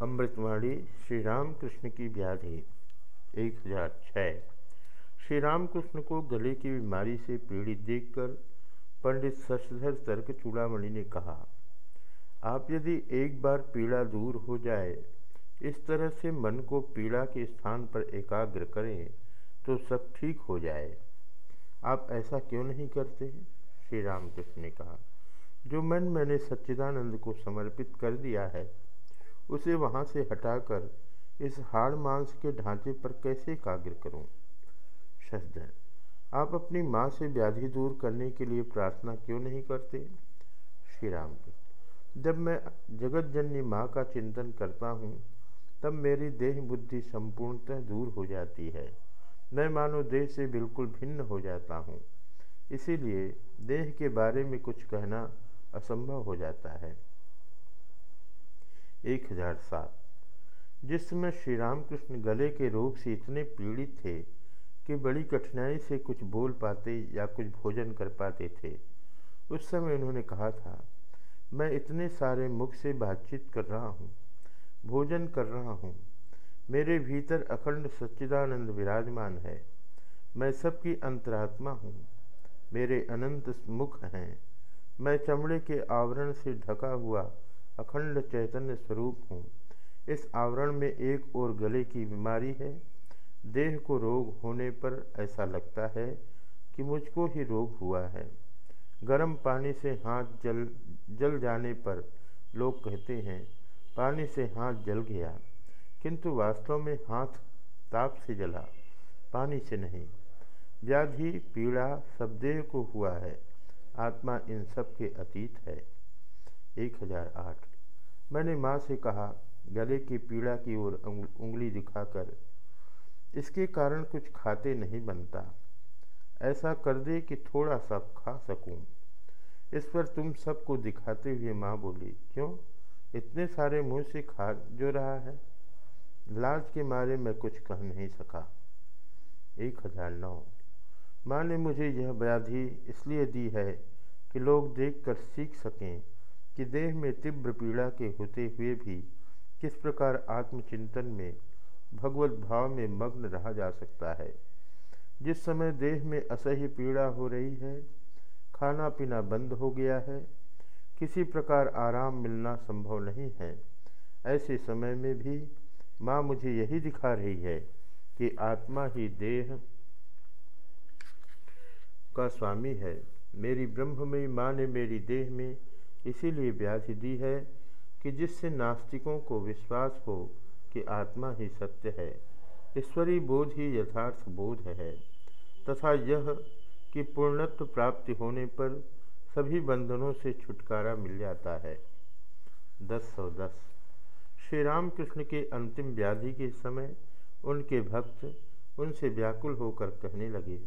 अमृतवाणी श्री रामकृष्ण की व्याधि, एक हज़ार छः श्री रामकृष्ण को गले की बीमारी से पीड़ित देखकर पंडित शशधर तर्क चूड़ामणि ने कहा, आप यदि एक बार पीड़ा दूर हो जाए, इस तरह से मन को पीड़ा के स्थान पर एकाग्र करें तो सब ठीक हो जाए। आप ऐसा क्यों नहीं करते? श्री रामकृष्ण ने कहा, जो मन मैंने सच्चिदानंद को समर्पित कर दिया है उसे वहाँ से हटाकर इस हाड़ मांस के ढांचे पर कैसे काग्र करूँ? शशधर आप अपनी माँ से व्याधि दूर करने के लिए प्रार्थना क्यों नहीं करते? श्री राम जब मैं जगत जननी माँ का चिंतन करता हूँ, तब मेरी देह बुद्धि संपूर्णतः दूर हो जाती है। मैं मानो देह से बिल्कुल भिन्न हो जाता हूँ। इसीलिए देह के बारे में कुछ कहना असंभव हो जाता है। एक हज़ार सात। जिस समय श्री रामकृष्ण गले के रोग से इतने पीड़ित थे कि बड़ी कठिनाई से कुछ बोल पाते या कुछ भोजन कर पाते थे। उस समय उन्होंने कहा था, मैं इतने सारे मुख से बातचीत कर रहा हूँ, भोजन कर रहा हूँ। मेरे भीतर अखंड सच्चिदानंद विराजमान है। मैं सबकी अंतरात्मा हूँ। मेरे अनंत मुख हैं। मैं चमड़े के आवरण से ढका हुआ अखंड चैतन्य स्वरूप हूँ। इस आवरण में एक और गले की बीमारी है। देह को रोग होने पर ऐसा लगता है कि मुझको ही रोग हुआ है। गर्म पानी से हाथ जल जल जाने पर लोग कहते हैं, पानी से हाथ जल गया, किंतु वास्तव में हाथ ताप से जला, पानी से नहीं। व्याधि, पीड़ा सब देह को हुआ है। आत्मा इन सब के अतीत है। एक हज़ार आठ। मैंने माँ से कहा, गले की पीड़ा की ओर उंगली दिखाकर, इसके कारण कुछ खाते नहीं बनता। ऐसा कर दे कि थोड़ा सा खा सकूँ। इस पर तुम सबको दिखाते हुए माँ बोली, क्यों? इतने सारे मुँह से खा जो रहा है? लाज के मारे मैं कुछ कह नहीं सका। एक हज़ार नौ। माँ ने मुझे यह व्याधि इसलिए दी है कि लोग देखकर सीख सकें कि देह में तीव्र पीड़ा के होते हुए भी किस प्रकार आत्मचिंतन में, भगवत भाव में मग्न रहा जा सकता है। जिस समय देह में असह्य पीड़ा हो रही है खाना पीना बंद हो गया है, किसी प्रकार आराम मिलना संभव नहीं है, ऐसे समय में भी माँ मुझे यही दिखा रही है कि आत्मा ही देह का स्वामी है। मेरी ब्रह्ममयी माँ ने मेरी देह में इसीलिए व्याधि दी है कि जिससे नास्तिकों को विश्वास हो कि आत्मा ही सत्य है, ईश्वरीय बोध ही यथार्थ बोध है, तथा यह कि पूर्णत्व प्राप्ति होने पर सभी बंधनों से छुटकारा मिल जाता है। दस सौ दस। श्री रामकृष्ण के अंतिम व्याधि के समय उनके भक्त उनसे व्याकुल होकर कहने लगे,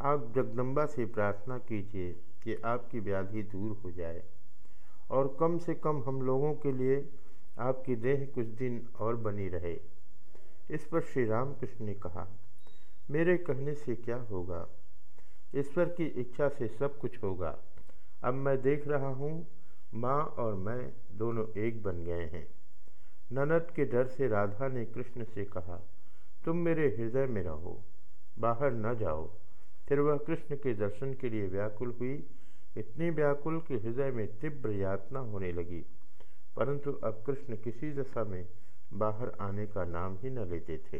आप जगदम्बा से प्रार्थना कीजिए कि आपकी व्याधि दूर हो जाए। और कम से कम हम लोगों के लिए आपकी देह कुछ दिन और बनी रहे। इस पर श्री रामकृष्ण ने कहा, मेरे कहने से क्या होगा? ईश्वर की इच्छा से सब कुछ होगा। अब मैं देख रहा हूँ, माँ और मैं दोनों एक बन गए हैं। ननद के डर से राधा ने कृष्ण से कहा, तुम मेरे हृदय में रहो, बाहर न जाओ। फिर वह कृष्ण के दर्शन के लिए व्याकुल हुई इतनी व्याकुल कि हृदय में तीव्र यातना होने लगी, परंतु अब कृष्ण किसी दशा में बाहर आने का नाम ही न लेते थे।